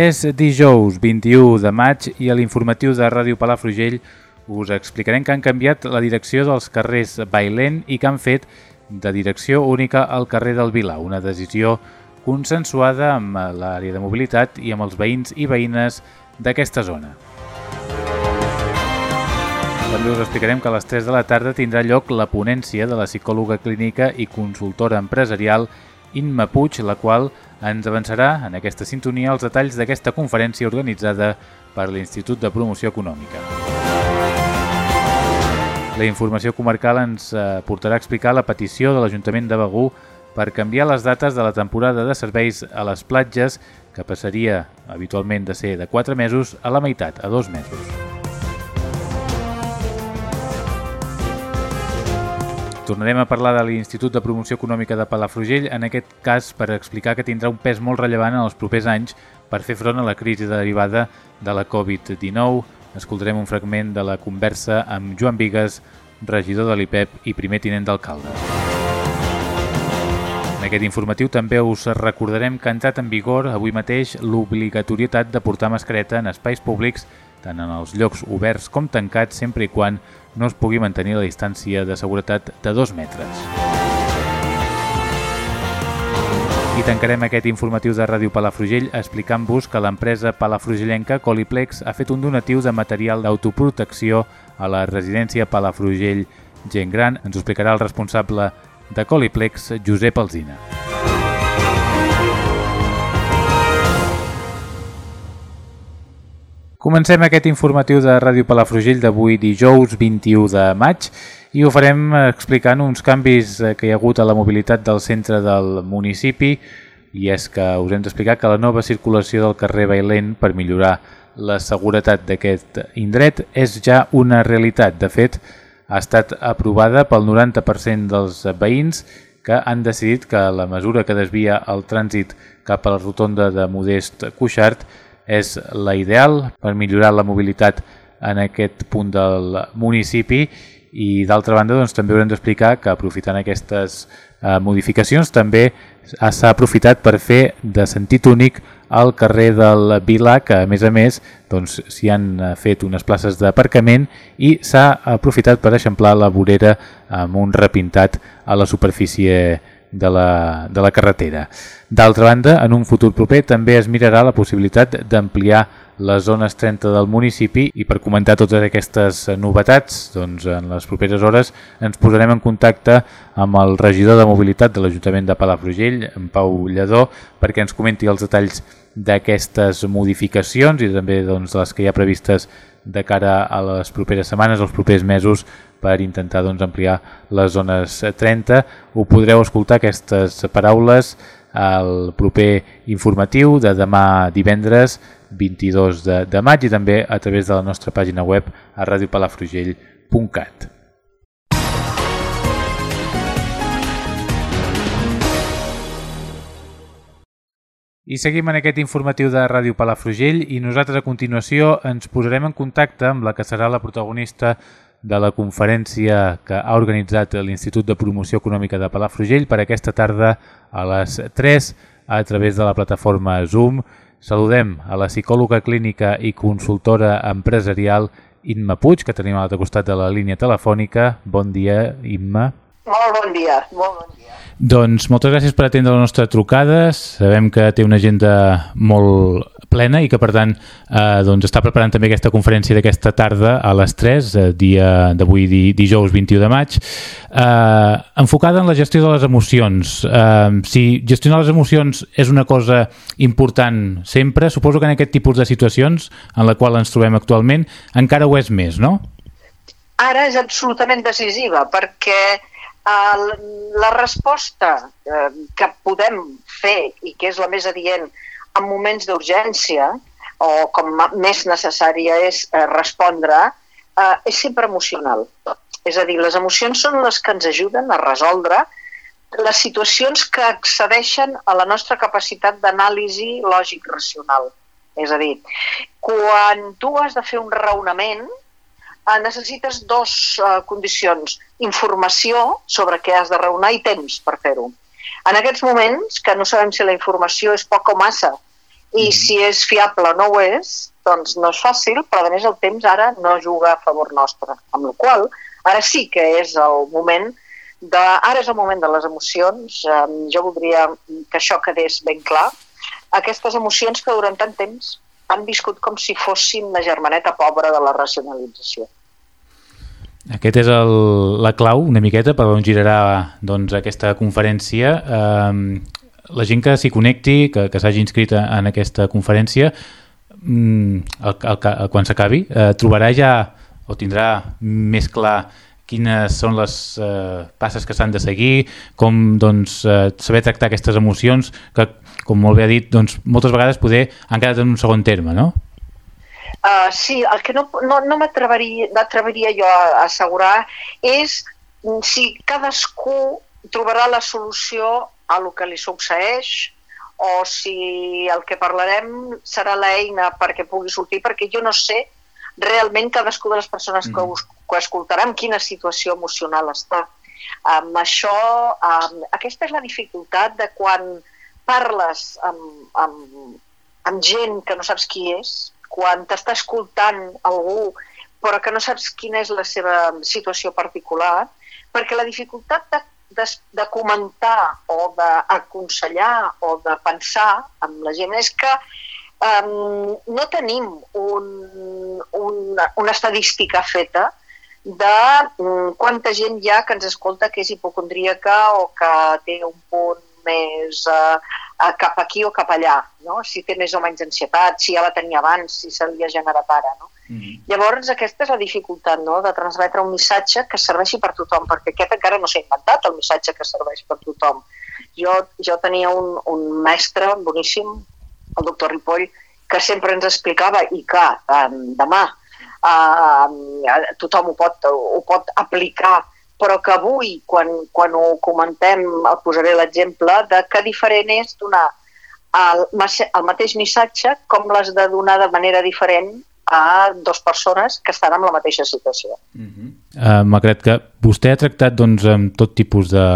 És dijous 21 de maig i a l'informatiu de Ràdio Palafrugell us explicarem que han canviat la direcció dels carrers Bailent i que han fet de direcció única al carrer del Vilà, una decisió consensuada amb l'àrea de mobilitat i amb els veïns i veïnes d'aquesta zona. També us explicarem que a les 3 de la tarda tindrà lloc la ponència de la psicòloga clínica i consultora empresarial Inma Puig, la qual ens avançarà en aquesta sintonia els detalls d'aquesta conferència organitzada per l'Institut de Promoció Econòmica. La informació comarcal ens eh, portarà a explicar la petició de l'Ajuntament de Begú per canviar les dates de la temporada de serveis a les platges, que passaria habitualment de ser de 4 mesos a la meitat, a 2 mesos. Tornarem a parlar de l'Institut de Promoció Econòmica de Palafrugell, en aquest cas per explicar que tindrà un pes molt rellevant en els propers anys per fer front a la crisi derivada de la Covid-19. Escoltarem un fragment de la conversa amb Joan Vigues, regidor de l'IPEP i primer tinent d'alcalde. En aquest informatiu també us recordarem que ha entrat en vigor avui mateix l'obligatorietat de portar mascareta en espais públics tant en els llocs oberts com tancats, sempre i quan no es pugui mantenir la distància de seguretat de 2 metres. I tancarem aquest informatiu de Ràdio Palafrugell explicant-vos que l'empresa palafrugellenca Coliplex ha fet un donatiu de material d'autoprotecció a la residència Palafrugell Gent Gran. Ens ho explicarà el responsable de Coliplex, Josep Alzina. Comencem aquest informatiu de Ràdio Palafrugell d'avui dijous 21 de maig i ho farem explicant uns canvis eh, que hi ha hagut a la mobilitat del centre del municipi i és que us hem d'explicar que la nova circulació del carrer Bailent per millorar la seguretat d'aquest indret és ja una realitat. De fet, ha estat aprovada pel 90% dels veïns que han decidit que la mesura que desvia el trànsit cap a la rotonda de Modest Cuixart és la ideal per millorar la mobilitat en aquest punt del municipi. I d'altra banda doncs, també haurem d'explicar que aprofitant aquestes eh, modificacions també s'ha aprofitat per fer de sentit únic al carrer del Vila que a més a més doncs, s'hi han eh, fet unes places d'aparcament i s'ha aprofitat per eixamplar la vorera amb un repintat a la superfície de la, de la carretera. D'altra banda, en un futur proper també es mirarà la possibilitat d'ampliar les zones 30 del municipi i per comentar totes aquestes novetats, doncs en les properes hores ens posarem en contacte amb el regidor de mobilitat de l'Ajuntament de Palafrugell, en Pau Lledó, perquè ens comenti els detalls d'aquestes modificacions i també doncs, les que hi ha previstes de cara a les properes setmanes, els propers mesos, per intentar doncs, ampliar les zones 30. Ho podreu escoltar aquestes paraules al proper informatiu de demà divendres 22 de, de maig i també a través de la nostra pàgina web a radiopalafrugell.cat. I seguim en aquest informatiu de Ràdio Palafrugell i nosaltres a continuació ens posarem en contacte amb la que serà la protagonista de la conferència que ha organitzat l'Institut de Promoció Econòmica de Palafrugell per aquesta tarda a les 3 a través de la plataforma Zoom. Saludem a la psicòloga clínica i consultora empresarial Imma Puig, que tenim a l'altre costat de la línia telefònica. Bon dia, Imma. Molt bon dia, molt bon dia. Doncs moltes gràcies per atendre la nostra trucada. Sabem que té una agenda molt plena i que per tant eh, doncs està preparant també aquesta conferència d'aquesta tarda a les 3, eh, dia d'avui di, dijous 21 de maig, eh, enfocada en la gestió de les emocions. Eh, si gestionar les emocions és una cosa important sempre, suposo que en aquest tipus de situacions en la qual ens trobem actualment encara ho és més, no? Ara és absolutament decisiva perquè la resposta eh, que podem fer i que és la més adient en moments d'urgència o com més necessària és eh, respondre, eh, és sempre emocional. És a dir, les emocions són les que ens ajuden a resoldre les situacions que accedeixen a la nostra capacitat d'anàlisi lògic-racional. És a dir, quan tu has de fer un raonament, eh, necessites dues eh, condicions. Informació sobre què has de raonar i temps per fer-ho. En aquests moments, que no sabem si la informació és poc o massa i mm. si és fiable o no ho és, doncs no és fàcil, però a més el temps ara no juga a favor nostre. Amb la qual ara sí que és el moment de, ara és el moment de les emocions, eh, jo voldria que això quedés ben clar, aquestes emocions que durant tant temps han viscut com si fossin la germaneta pobra de la racionalització. Aquest és el, la clau, una miqueta, per on girarà doncs, aquesta conferència. Eh, la gent que s'hi connecti, que, que s'hagi inscrit en aquesta conferència, mm, el, el, el, quan s'acabi, eh, trobarà ja o tindrà més clar quines són les eh, passes que s'han de seguir, com doncs, eh, saber tractar aquestes emocions que, com molt bé ha dit, doncs, moltes vegades poder han quedat en un segon terme, no? Uh, sí, el que no, no, no m'atreviria jo a assegurar és si cadascú trobarà la solució a lo que li succeeix o si el que parlarem serà l'eina perquè pugui sortir, perquè jo no sé realment cadascú de les persones que, mm. us, que escoltarà en quina situació emocional està. Amb això, um, aquesta és la dificultat de quan parles amb, amb, amb gent que no saps qui és, quan t'està escoltant algú però que no saps quina és la seva situació particular, perquè la dificultat de, de, de comentar o d'aconsellar o de pensar amb la gent és que um, no tenim un, un, una estadística feta de um, quanta gent hi ha que ens escolta que és hipocondríaca o que té un punt més uh, uh, cap aquí o cap allà, no? si té més o menys ansietat, si ja la tenia abans, si se li ha generat ara. No? Mm -hmm. Llavors, aquesta és la dificultat no? de transmetre un missatge que serveixi per tothom, perquè aquest encara no s'ha inventat, el missatge que serveix per tothom. Jo, jo tenia un, un mestre boníssim, el doctor Ripoll, que sempre ens explicava i que eh, demà eh, tothom ho pot, ho pot aplicar, però que avui, quan, quan ho comentem, el posaré l'exemple de que diferent és donar el, el mateix missatge com les de donar de manera diferent a dues persones que estan en la mateixa situació. Uh -huh. uh, Malgrat que vostè ha tractat doncs, amb tot tipus de,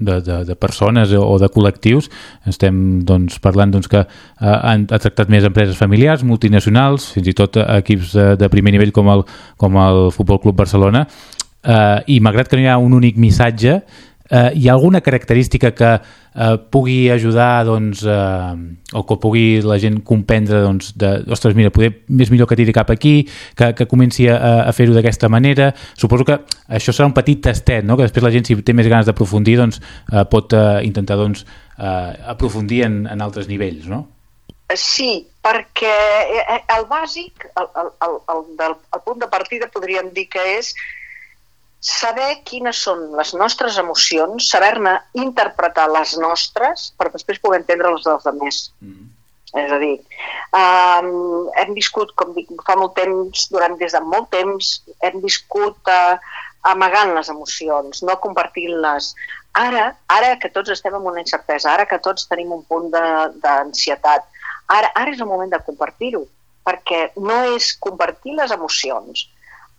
de, de, de persones o de col·lectius. Estem doncs, parlant doncs, que eh, han, ha tractat més empreses familiars, multinacionals, fins i tot equips de, de primer nivell com el, com el Futbol Club Barcelona. Eh, I malgrat que no hi ha un únic missatge, eh, hi ha alguna característica que eh, pugui ajudar doncs, eh, o que pugui la gent comprendre doncs, de, ostres, mira, poder més millor que tiri cap aquí, que, que comenci a, a fer-ho d'aquesta manera. Suposo que això serà un petit tastet, no? que després la gent, si té més ganes d'aprofundir, doncs, eh, pot eh, intentar doncs, eh, aprofundir en, en altres nivells, no? Sí, perquè eh, el bàsic, el, el, el, el, el punt de partida podríem dir que és saber quines són les nostres emocions, saber-ne interpretar les nostres per després poder entendre les dels altres. Mm -hmm. És a dir, um, hem viscut, com dic, fa molt temps, durant des de molt temps, hem viscut uh, amagant les emocions, no compartint-les. Ara, ara que tots estem en una incertesa, ara que tots tenim un punt d'ansietat, ara, ara és el moment de compartir-ho, perquè no és compartir les emocions,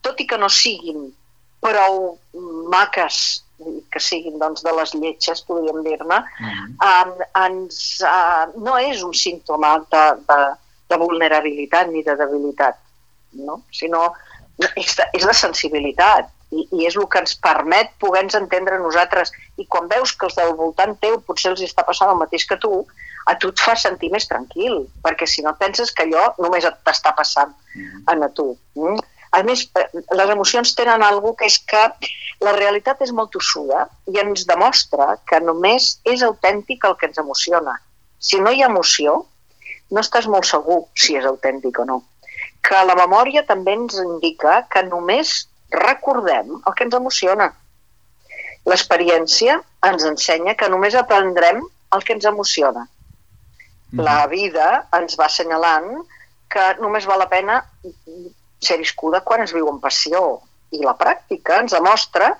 tot i que no siguin prou maques que siguin doncs, de les lletges, podríem dir-ne, uh -huh. um, ens, uh, no és un símptoma de, de, de vulnerabilitat ni de debilitat, no? sinó és de, és de sensibilitat i, i és el que ens permet poder-nos entendre nosaltres. I quan veus que els del voltant teu potser els està passant el mateix que tu, a tu et fa sentir més tranquil, perquè si no penses que allò només t'està passant uh -huh. a tu. Mm? A més, eh, les emocions tenen alguna que és que la realitat és molt tossuda i ens demostra que només és autèntic el que ens emociona. Si no hi ha emoció, no estàs molt segur si és autèntic o no. Que la memòria també ens indica que només recordem el que ens emociona. l'experiència ens ensenya que només aprendrem el que ens emociona. La vida ens va assenyalant que només val la pena ser viscuda quan es viu amb passió. I la pràctica ens demostra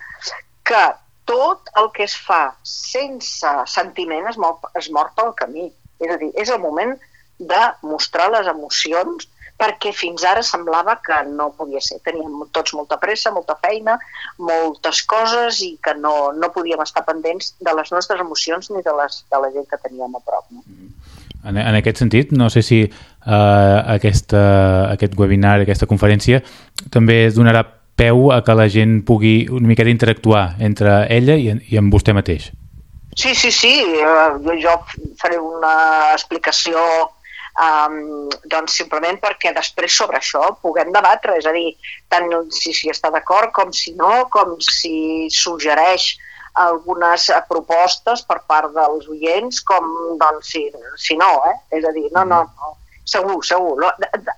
que tot el que es fa sense sentiment es mor, es mor pel camí. És a dir, és el moment de mostrar les emocions perquè fins ara semblava que no podia ser. Teníem tots molta pressa, molta feina, moltes coses i que no, no podíem estar pendents de les nostres emocions ni de, les, de la gent que teníem a prop. No? En, en aquest sentit, no sé si uh, aquesta, aquest webinar, aquesta conferència, també donarà peu a que la gent pugui una mica interactuar entre ella i, i amb vostè mateix. Sí, sí, sí. Jo, jo faré una explicació um, doncs simplement perquè després sobre això puguem debatre, és a dir, tant si s'hi està d'acord com si no, com si suggereix algunes propostes per part dels oients, com doncs si, si no, eh? és a dir, no, no, no segur, segur. A,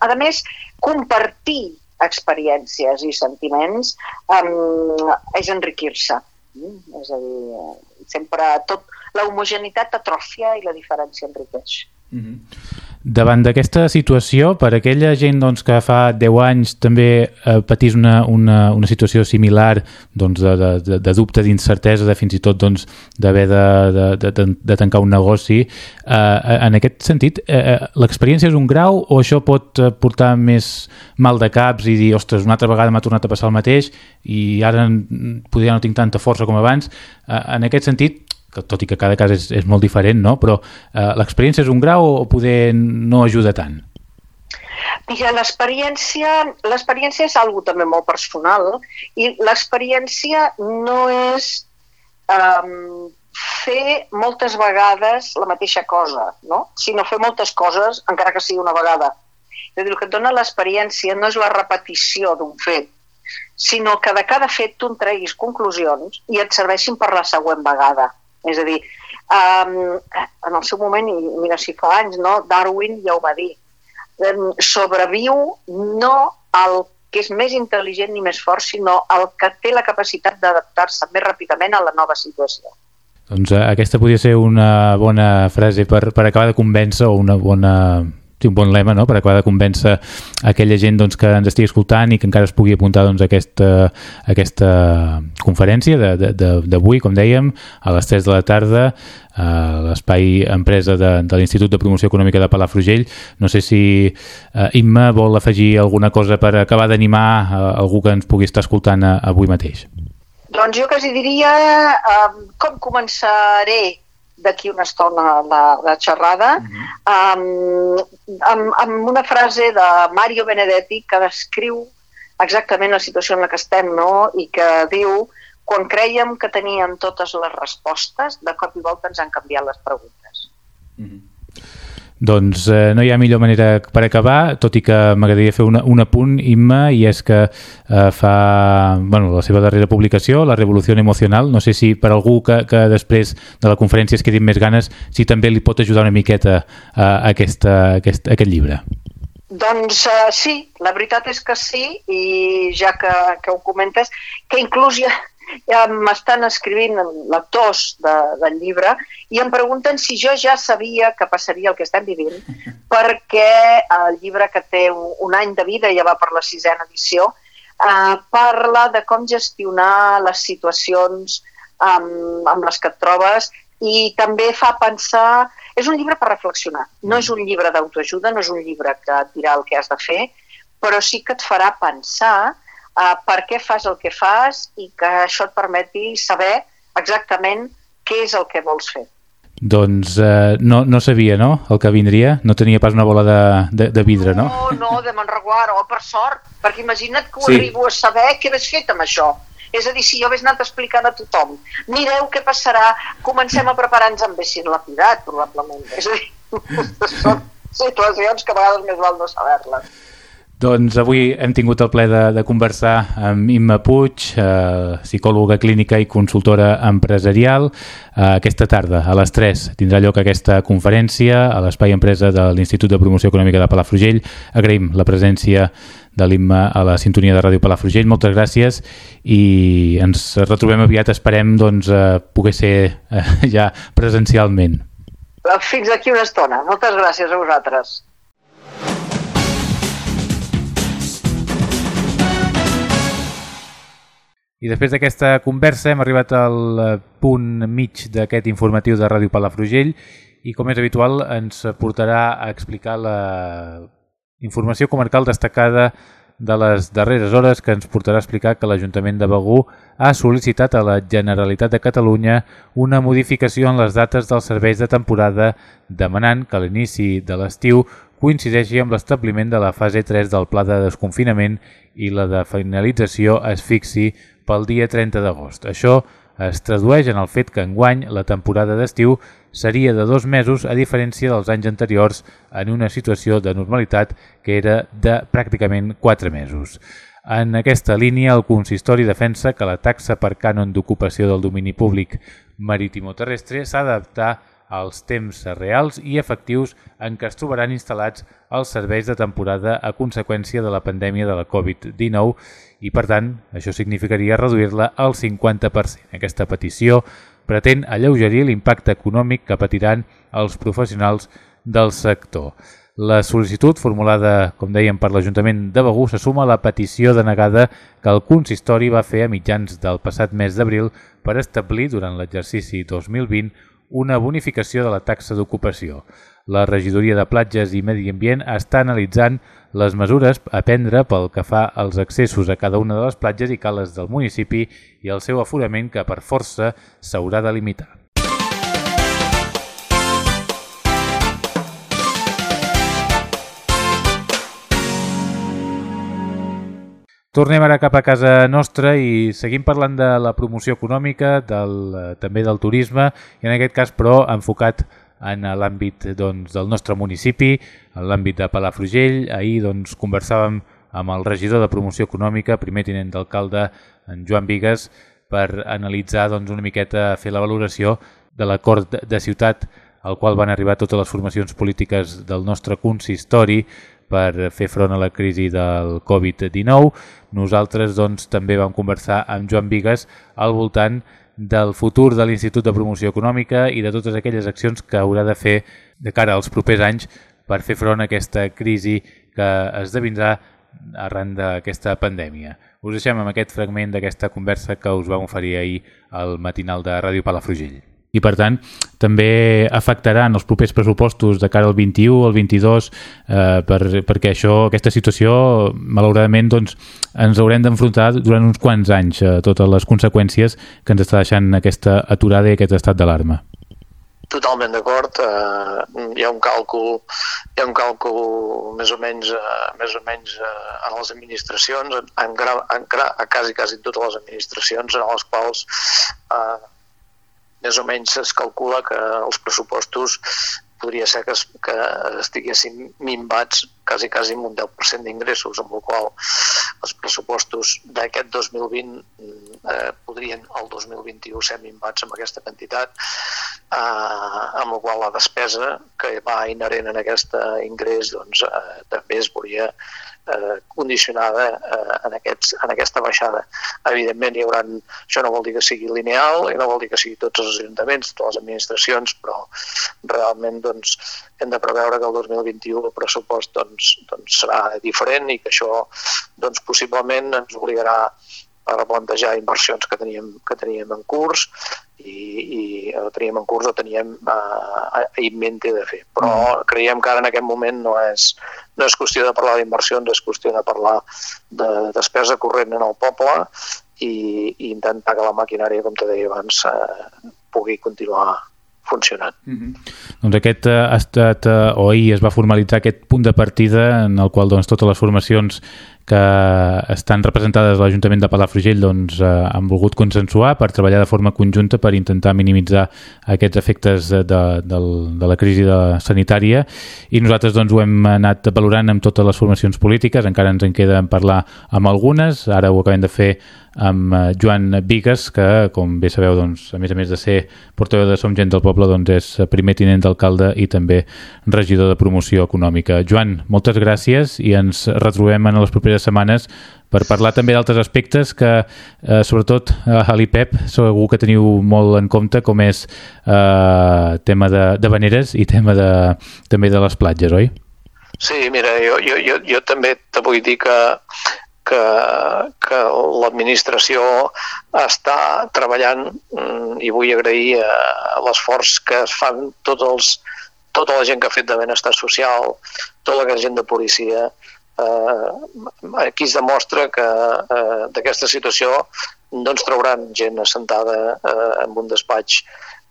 a més, compartir experiències i sentiments um, és enriquir-se. Mm? És a dir, sempre tot, la homogeneïtat atròfia i la diferència enriqueix. Mm -hmm. Davant d'aquesta situació, per aquella gent doncs, que fa 10 anys també eh, patís una, una, una situació similar doncs, de, de, de dubte, d'incertesa, de fins i tot doncs, d'haver de, de, de, de tancar un negoci, eh, en aquest sentit, eh, eh, l'experiència és un grau o això pot eh, portar més mal de caps i dir, ostres, una altra vegada m'ha tornat a passar el mateix i ara potser no tinc tanta força com abans. Eh, en aquest sentit, que tot i que cada cas és, és molt diferent, no? però eh, l'experiència és un grau o poder no ajuda tant? L'experiència és algo també molt personal i l'experiència no és um, fer moltes vegades la mateixa cosa, no? sinó fer moltes coses encara que sigui una vegada. És dir, el que et dona l'experiència no és la repetició d'un fet, sinó que de cada fet tu en treguis conclusions i et serveixin per la següent vegada. És a dir, um, en el seu moment, i mira si fa anys, no, Darwin ja ho va dir, um, sobreviu no el que és més intel·ligent ni més fort, sinó el que té la capacitat d'adaptar-se més ràpidament a la nova situació. Doncs eh, aquesta podria ser una bona frase per, per acabar de convèncer o una bona sí, un bon lema no? per acabar de convèncer aquella gent doncs, que ens estigui escoltant i que encara es pugui apuntar doncs, a, aquesta, a aquesta conferència d'avui, com dèiem, a les 3 de la tarda a l'espai empresa de, de l'Institut de Promoció Econòmica de Palafrugell. No sé si uh, Imma vol afegir alguna cosa per acabar d'animar uh, algú que ens pugui estar escoltant uh, avui mateix. Doncs jo quasi diria uh, com començaré d'aquí una estona la, la xerrada, uh -huh. um, amb, amb una frase de Mario Benedetti que descriu exactament la situació en la que estem no? i que diu quan creiem que teníem totes les respostes, de cop i volta ens han canviat les preguntes. Uh -huh. Doncs eh, no hi ha millor manera per acabar, tot i que m'agradaria fer una, un apunt, Imma, i és que eh, fa bueno, la seva darrera publicació, La revolució emocional, no sé si per algú que, que després de la conferència es quedin més ganes, si també li pot ajudar una miqueta a, aquesta, aquest, aquest llibre. Doncs uh, sí, la veritat és que sí, i ja que, que ho comentes, que inclús ja, ja m'estan escrivint lectors de, del llibre i em pregunten si jo ja sabia que passaria el que estem vivint, perquè el llibre que té un, un any de vida, ja va per la sisena edició, eh, parla de com gestionar les situacions amb, amb les que et trobes i també fa pensar... És un llibre per reflexionar, no és un llibre d'autoajuda, no és un llibre que et dirà el que has de fer, però sí que et farà pensar uh, per què fas el que fas i que això et permeti saber exactament què és el que vols fer. Doncs eh, no, no sabia, no?, el que vindria. No tenia pas una bola de, de, de vidre, no? No, no, de Manreguard, oh, per sort, perquè imagina't que ho sí. arribo a saber què hagués fet amb això. És a dir, si jo hagués anat explicant a tothom, mireu què passarà, comencem a preparar-nos amb haguessin lapidat, probablement. És a dir, són situacions que a vegades més val no saber-les. Doncs avui hem tingut el ple de, de conversar amb Imma Puig, eh, psicòloga clínica i consultora empresarial. Eh, aquesta tarda, a les 3, tindrà lloc aquesta conferència a l'Espai Empresa de l'Institut de Promoció Econòmica de Palafrugell. Agraïm la presència de l'himne a la sintonia de Ràdio Palafrugell. Moltes gràcies i ens retrobem aviat, esperem doncs, eh, poder ser eh, ja presencialment. Fins aquí una estona. Moltes gràcies a vosaltres. I després d'aquesta conversa hem arribat al eh, punt mig d'aquest informatiu de Ràdio Palafrugell i com és habitual ens portarà a explicar la informació comarcal destacada de les darreres hores que ens portarà a explicar que l'Ajuntament de Begú ha sol·licitat a la Generalitat de Catalunya una modificació en les dates dels serveis de temporada demanant que l'inici de l'estiu coincideixi amb l'establiment de la fase 3 del pla de desconfinament i la de finalització es fixi pel dia 30 d'agost. Això es tradueix en el fet que enguany la temporada d'estiu seria de dos mesos a diferència dels anys anteriors en una situació de normalitat que era de pràcticament quatre mesos. En aquesta línia, el consistori defensa que la taxa per cànon d'ocupació del domini públic marítim-terrestre s'ha d'adaptar als temps reals i efectius en què es trobaran instal·lats els serveis de temporada a conseqüència de la pandèmia de la Covid-19 i, per tant, això significaria reduir-la al 50%. Aquesta petició pretén alleugerir l'impacte econòmic que patiran els professionals del sector. La sol·licitud, formulada, com dèiem, per l'Ajuntament de Begú, se suma a la petició denegada que el consistori va fer a mitjans del passat mes d'abril per establir, durant l'exercici 2020, una bonificació de la taxa d'ocupació. La regidoria de platges i medi ambient està analitzant les mesures a prendre pel que fa als accessos a cada una de les platges i cales del municipi i el seu aforament que per força s'haurà de limitar. Tornem ara cap a casa nostra i seguim parlant de la promoció econòmica, del, eh, també del turisme, i en aquest cas, però, enfocat en l'àmbit doncs, del nostre municipi, en l'àmbit de Palafrugell. Ahir doncs, conversàvem amb el regidor de promoció econòmica, primer tinent d'alcalde, en Joan Vigues, per analitzar doncs, una miqueta, fer la valoració de l'acord de ciutat al qual van arribar totes les formacions polítiques del nostre consistori per fer front a la crisi del Covid-19. Nosaltres doncs, també vam conversar amb Joan Vigues al voltant del futur de l'Institut de Promoció Econòmica i de totes aquelles accions que haurà de fer de cara als propers anys per fer front a aquesta crisi que esdevindrà arran d'aquesta pandèmia. Us deixem amb aquest fragment d'aquesta conversa que us vam oferir ahir al matinal de Ràdio Palafrugell i per tant també afectarà en els propers pressupostos de cara al 21 al 22 eh, per, perquè això, aquesta situació malauradament doncs, ens haurem d'enfrontar durant uns quants anys eh, totes les conseqüències que ens està deixant aquesta aturada i aquest estat d'alarma. Totalment d'acord. Uh, hi ha un càlcul, hi ha un càlcul més o menys, uh, més o menys uh, en les administracions, en, en, en, en, a quasi, quasi totes les administracions, en les quals uh, més o menys es calcula que els pressupostos podria ser que, es, que estiguessin minvats quasi, quasi amb un 10% d'ingressos, amb la qual els pressupostos d'aquest 2020 eh, podrien el 2021 ser minvats amb aquesta quantitat, eh, amb la qual la despesa que va inherent en aquest ingrés doncs, eh, també es veuria eh, condicionada eh, en, aquests, en aquesta baixada. Evidentment, hi haurà, això no vol dir que sigui lineal i no vol dir que sigui tots els ajuntaments, totes les administracions, però realment doncs, hem de preveure que el 2021 el pressupost doncs, doncs serà diferent i que això doncs, possiblement ens obligarà a replantejar inversions que teníem, que teníem en curs i, i o teníem en curs o teníem uh, en mente de fer. Però mm. creiem que ara en aquest moment no és, no és qüestió de parlar d'inversions, és qüestió de parlar de despesa corrent en el poble i, i intentar que la maquinària, com te deia abans, uh, pugui continuar funcionant. Mm -hmm. Doncs aquest uh, ha estat, uh, o ahir es va formalitzar aquest punt de partida en el qual doncs, totes les formacions que estan representades a l'Ajuntament de Palafrugell doncs, eh, han volgut consensuar per treballar de forma conjunta per intentar minimitzar aquests efectes de, de, de la crisi de sanitària. I nosaltres doncs, ho hem anat valorant amb totes les formacions polítiques, encara ens en queda en parlar amb algunes, ara ho acabem de fer amb eh, Joan Vigues, que, com bé sabeu, doncs, a més a més de ser portaveu de Som Gent del Poble, doncs, és primer tinent d'alcalde i també regidor de promoció econòmica. Joan, moltes gràcies i ens retrobem en les properes properes setmanes per parlar també d'altres aspectes que, eh, sobretot, a l'IPEP segur que teniu molt en compte, com és eh, tema de, de veneres i tema de, també de les platges, oi? Sí, mira, jo, jo, jo, jo també te vull dir que, que, que l'administració està treballant mm, i vull agrair eh, l'esforç que es fan tots els, tota la gent que ha fet de benestar social, tota la gent de policia, eh, aquí es demostra que eh, d'aquesta situació no ens trauran gent assentada eh, en un despatx.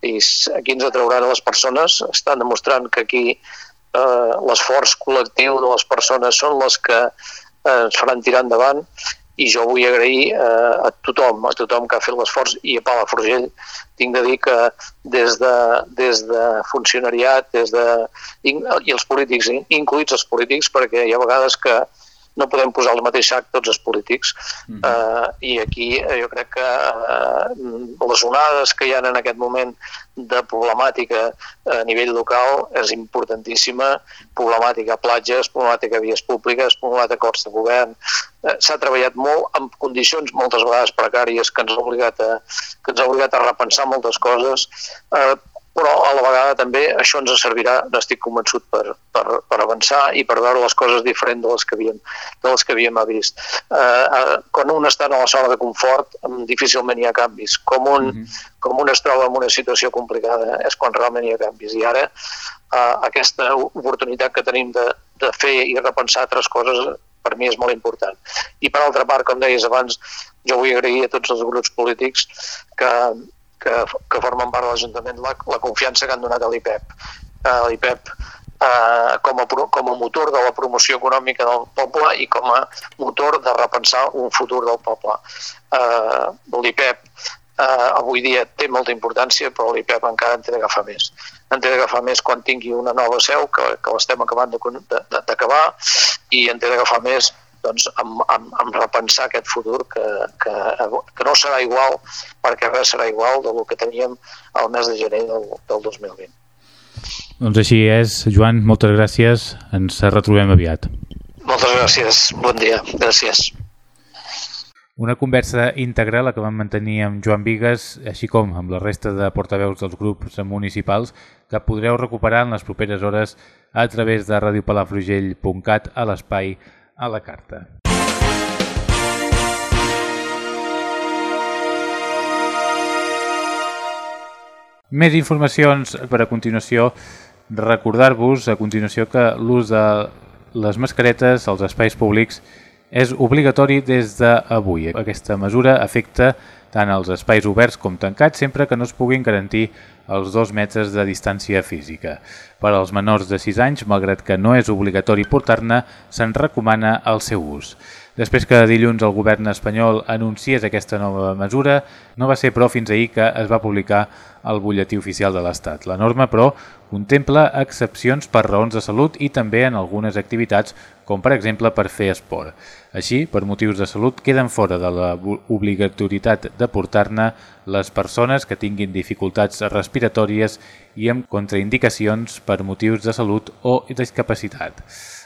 I aquí ens atrauran les persones, estan demostrant que aquí eh, l'esforç col·lectiu de les persones són les que eh, ens faran tirar endavant i jo vull agrair eh, a tothom, a tothom que ha fet l'esforç i a Palafrugell tinc de dir que des de, des de funcionariat des de, i els polítics, incluïts els polítics, perquè hi ha vegades que no podem posar el mateix sac tots els polítics. Mm -hmm. uh, i aquí eh, jo crec que uh, les onades que hi ha en aquest moment de problemàtica a nivell local és importantíssima, problemàtica platges, problemàtica vies públiques, problemàtica acords de govern, uh, s'ha treballat molt en condicions moltes vegades precàries que ens ha obligat a, que ens ha obligat a repensar moltes coses, uh, però a la vegada també això ens servirà, n'estic convençut, per, per, per avançar i per veure les coses diferents de les que havíem, de les que havíem vist. Eh, eh, quan un està en la zona de confort, difícilment hi ha canvis. Com un, mm -hmm. com un es troba en una situació complicada és quan realment hi ha canvis. I ara eh, aquesta oportunitat que tenim de, de fer i repensar altres coses per mi és molt important. I per altra part, com deies abans, jo vull agrair a tots els grups polítics que, que, que formen part de l'Ajuntament la, la confiança que han donat a l'IPEP. Uh, L'IPEP uh, com, a, com a motor de la promoció econòmica del poble i com a motor de repensar un futur del poble. Uh, L'IPEP uh, avui dia té molta importància, però l'IPEP encara en té d'agafar més. En té d'agafar més quan tingui una nova seu, que, que l'estem acabant d'acabar, i en té d'agafar més doncs, amb, amb, amb repensar aquest futur que, que, que no serà igual perquè res serà igual del que teníem al mes de gener del, del 2020. Doncs així és. Joan, moltes gràcies. Ens retrobem aviat. Moltes gràcies. Bon dia. Gràcies. Una conversa íntegra la que vam mantenir amb Joan Vigues, així com amb la resta de portaveus dels grups municipals, que podreu recuperar en les properes hores a través de radiopalafrugell.cat a l'espai a la carta. Més informacions per a continuació. Recordar-vos a continuació que l'ús de les mascaretes als espais públics és obligatori des d'avui. Aquesta mesura afecta tant els espais oberts com tancats sempre que no es puguin garantir els dos metres de distància física. Per als menors de 6 anys, malgrat que no és obligatori portar-ne, se'n recomana el seu ús. Després que dilluns el govern espanyol anunciés aquesta nova mesura, no va ser però fins ahir que es va publicar al butlletí oficial de l'Estat. La norma, però, contempla excepcions per raons de salut i també en algunes activitats, com per exemple per fer esport. Així, per motius de salut, queden fora de la obligatorietat de portar-ne les persones que tinguin dificultats respiratòries i amb contraindicacions per motius de salut o discapacitat.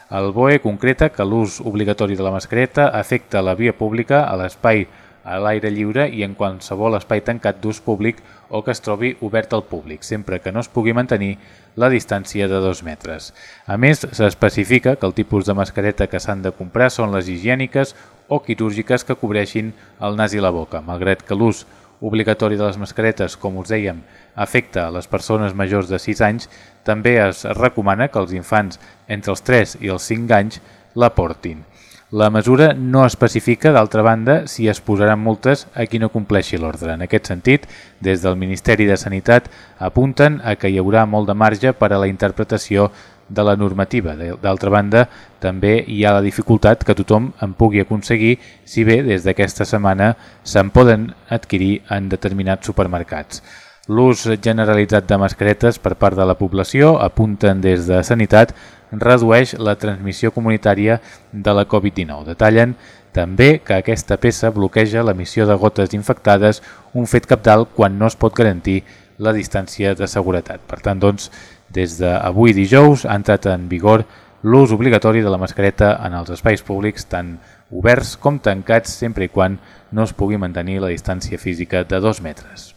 El BOE concreta que l'ús obligatori de la mascareta afecta la via pública, a l'espai a l'aire lliure i en qualsevol espai tancat d'ús públic o que es trobi obert al públic, sempre que no es pugui mantenir la distància de dos metres. A més, s'especifica que el tipus de mascareta que s'han de comprar són les higièniques o quirúrgiques que cobreixin el nas i la boca, malgrat que l'ús obligatori de les mascaretes, com us dèiem, afecta a les persones majors de 6 anys, també es recomana que els infants entre els 3 i els 5 anys la portin. La mesura no especifica, d'altra banda, si es posaran multes a qui no compleixi l'ordre. En aquest sentit, des del Ministeri de Sanitat apunten a que hi haurà molt de marge per a la interpretació de la normativa. D'altra banda, també hi ha la dificultat que tothom en pugui aconseguir si bé des d'aquesta setmana se'n poden adquirir en determinats supermercats. L'ús generalitzat de mascaretes per part de la població, apunten des de Sanitat, redueix la transmissió comunitària de la Covid-19. Detallen també que aquesta peça bloqueja l'emissió de gotes infectades, un fet capdalt quan no es pot garantir la distància de seguretat. Per tant, doncs, des d'avui dijous ha entrat en vigor l'ús obligatori de la mascareta en els espais públics, tant oberts com tancats sempre i quan no es pugui mantenir la distància física de dos metres.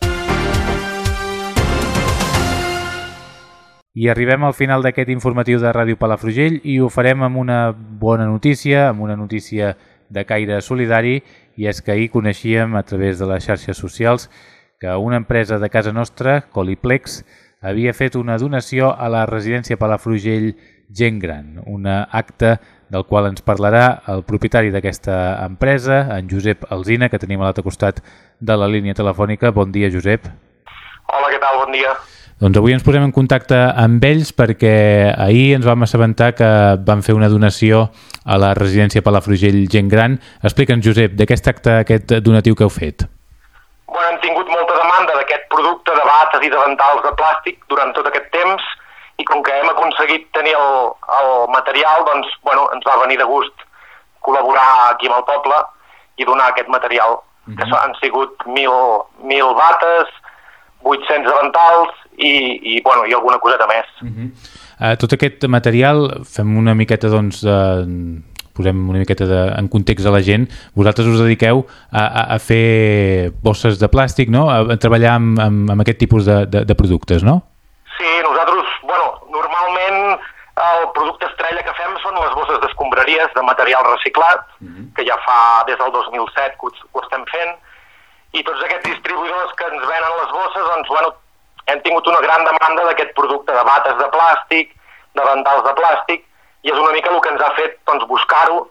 I arribem al final d'aquest informatiu de Ràdio Palafrugell i ho farem amb una bona notícia, amb una notícia de caire solidari, i és que ahir coneixíem a través de les xarxes socials que una empresa de casa nostra, Coliplex, havia fet una donació a la residència Palafrugell Gent Gran, un acte del qual ens parlarà el propietari d'aquesta empresa, en Josep Alzina, que tenim a l'altre costat de la línia telefònica. Bon dia, Josep. Hola, què tal? Bon dia. Doncs avui ens posem en contacte amb ells perquè ahir ens vam assabentar que van fer una donació a la residència Palafrugell Gent Gran. Explica'ns, Josep, d'aquest acte, aquest donatiu que heu fet. Bueno, hem tingut molta d'aquest producte de bates i de ventals de plàstic durant tot aquest temps i com que hem aconseguit tenir el, el material, doncs, bueno, ens va venir de gust col·laborar aquí amb el poble i donar aquest material, mm -hmm. que mhm. han sigut mil, mil bates, 800 davantals i, i, bueno, i alguna coseta més. Uh -huh. uh, tot aquest material, fem una miqueta, doncs, de, posem una miqueta de, en context a la gent, vosaltres us dediqueu a, a, a fer bosses de plàstic, no? A, a treballar amb, amb, amb aquest tipus de, de, de productes, no? Sí, nosaltres, bueno, normalment el producte estrella que fem són les bosses d'escombraries de material reciclat, uh -huh. que ja fa des del 2007 que ho, ho estem fent, i tots aquests distribuïdors que ens venen les bosses, doncs, bueno, hem tingut una gran demanda d'aquest producte de bates de plàstic, de ventals de plàstic, i és una mica el que ens ha fet doncs, buscar-ho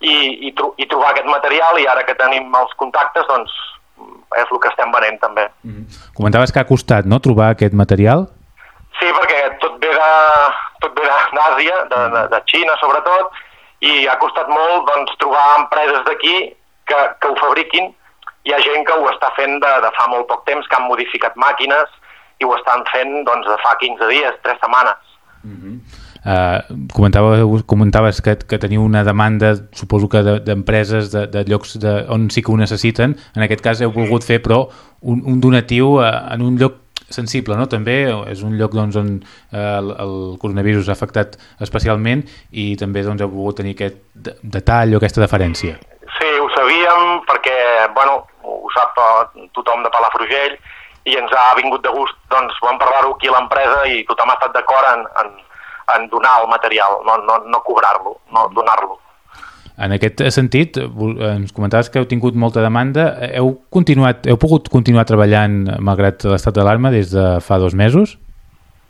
i, i, tro i trobar aquest material, i ara que tenim els contactes, doncs, és el que estem venent també. Mm -hmm. Comentaves que ha costat, no?, trobar aquest material? Sí, perquè tot ve de, tot ve d'Àsia, de, de, de Xina sobretot, i ha costat molt doncs, trobar empreses d'aquí que, que ho fabriquin hi ha gent que ho està fent de, de fa molt poc temps, que han modificat màquines i ho estan fent doncs, de fa 15 dies, 3 setmanes. Mm -hmm. Uh, comentava, comentaves que, que teniu una demanda, suposo que d'empreses, de, de, de llocs de, on sí que ho necessiten. En aquest cas heu volgut fer, però, un, un donatiu uh, en un lloc sensible, no? També és un lloc doncs, on uh, el, el coronavirus ha afectat especialment i també doncs, heu volgut tenir aquest detall o aquesta deferència. Sí, ho sabíem perquè, bueno, ho sap eh, tothom de Palafrugell, i ens ha vingut de gust, doncs vam parlar-ho aquí a l'empresa i tothom ha estat d'acord en, en, en donar el material, no, no, no cobrar-lo, no donar-lo. En aquest sentit, ens comentaves que heu tingut molta demanda. Heu, continuat, heu pogut continuar treballant malgrat l'estat d'alarma des de fa dos mesos?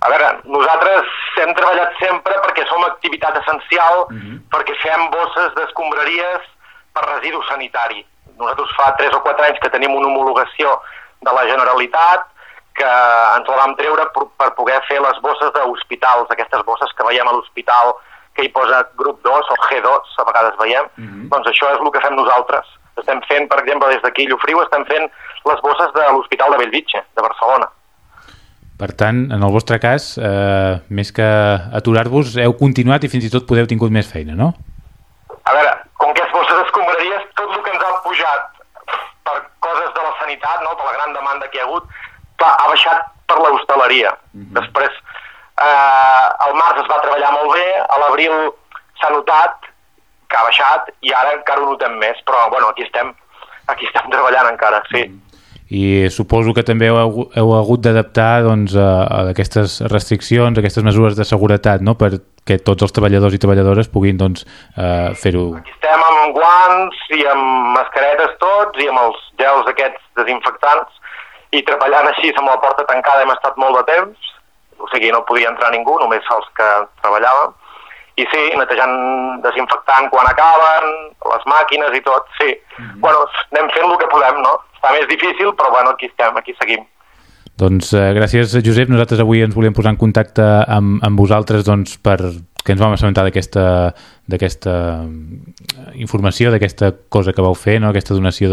A veure, nosaltres hem treballat sempre perquè som activitat essencial, uh mhm. -huh. perquè fem bosses d'escombraries per residu sanitari. Nosaltres fa 3 o 4 anys que tenim una homologació de la Generalitat que ens la vam treure per, per poder fer les bosses d'hospitals, aquestes bosses que veiem a l'hospital que hi posa grup 2 o G2, a vegades veiem, mm -hmm. doncs això és el que fem nosaltres. Estem fent, per exemple, des d'aquí Llofriu, estem fent les bosses de l'Hospital de Bellvitge, de Barcelona. Per tant, en el vostre cas, eh, més que aturar-vos, heu continuat i fins i tot podeu tingut més feina, no? A veure, com que és bosses escombraries, tot el que ens ha pujat per coses de la sanitat, no? per la gran demanda que hi ha hagut, clar, ha baixat per l'hostaleria. Mm -hmm. Després, eh, al març es va treballar molt bé, a l'abril s'ha notat que ha baixat i ara encara ho notem més, però bueno, aquí estem, aquí estem treballant encara, sí. Mm -hmm i suposo que també heu, heu hagut d'adaptar doncs, a, a aquestes restriccions, a aquestes mesures de seguretat, no? perquè tots els treballadors i treballadores puguin doncs, eh, fer-ho. Aquí estem amb guants i amb mascaretes tots i amb els gels aquests desinfectants i treballant així amb la porta tancada hem estat molt de temps, o sigui, no podia entrar ningú, només els que treballàvem, i sí, netejant, desinfectant quan acaben, les màquines i tot, sí. Mm -hmm. Bueno, anem fent el que podem, no? Està més difícil, però bueno, aquí estem, aquí seguim. Doncs eh, gràcies, Josep. Nosaltres avui ens volíem posar en contacte amb, amb vosaltres doncs, per que ens vam assabentar d'aquesta informació, d'aquesta cosa que vau fer, no? aquesta donació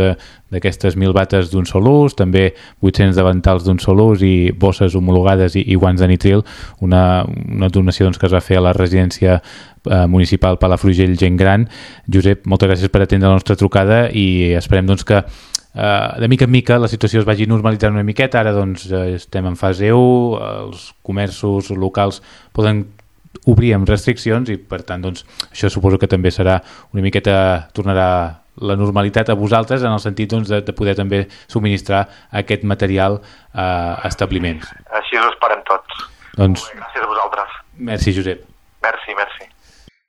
d'aquestes mil bates d'un sol ús, també 800 davantals d'un sol ús i bosses homologades i, i guants de nitril, una, una donació doncs, que es va fer a la residència eh, municipal Palafrugell Gent Gran. Josep, moltes gràcies per atendre la nostra trucada i esperem doncs, que Uh, de mica en mica la situació es vagi normalitzant una miqueta, ara doncs uh, estem en fase 1, els comerços locals poden obrir amb restriccions i per tant doncs, això suposo que també serà una miqueta, tornarà la normalitat a vosaltres en el sentit doncs, de, de poder també subministrar aquest material a establiments. Així ho esperem tots. Doncs, gràcies a vosaltres. Merci, Josep. Merci, merci.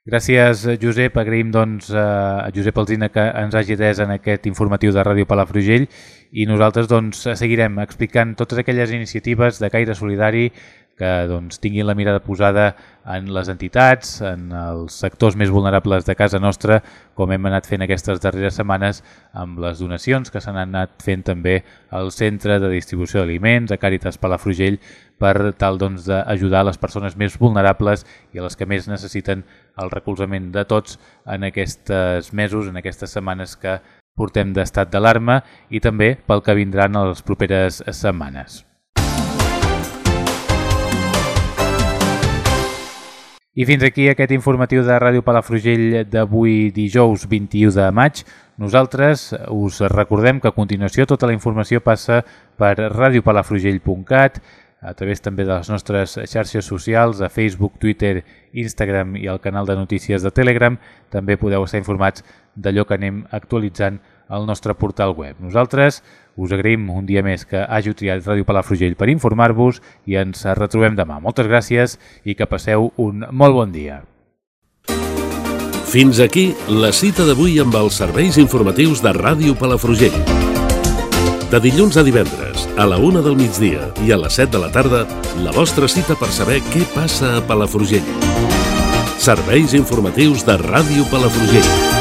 Gràcies, Josep. Agraïm doncs, a Josep Alzina que ens hagi des en aquest informatiu de Ràdio Palafrugell i nosaltres doncs, seguirem explicant totes aquelles iniciatives de caire solidari que doncs, tinguin la mirada posada en les entitats, en els sectors més vulnerables de casa nostra, com hem anat fent aquestes darreres setmanes amb les donacions que s'han anat fent també al Centre de Distribució d'Aliments, a Càritas Palafrugell, per tal doncs, d'ajudar les persones més vulnerables i a les que més necessiten el recolzament de tots en aquests mesos, en aquestes setmanes que portem d'estat d'alarma i també pel que vindran les properes setmanes. I fins aquí aquest informatiu de Ràdio Palafrugell d'avui dijous 21 de maig. Nosaltres us recordem que a continuació tota la informació passa per radiopalafrugell.cat, a través també de les nostres xarxes socials, a Facebook, Twitter, Instagram i el canal de notícies de Telegram. També podeu estar informats d'allò que anem actualitzant al nostre portal web. Nosaltres us agraïm un dia més que hagi triat Ràdio Palafrugell per informar-vos i ens retrobem demà. Moltes gràcies i que passeu un molt bon dia. Fins aquí la cita d'avui amb els serveis informatius de Ràdio Palafrugell. De dilluns a divendres, a la una del migdia i a les 7 de la tarda, la vostra cita per saber què passa a Palafrugell. Serveis informatius de Ràdio Palafrugell.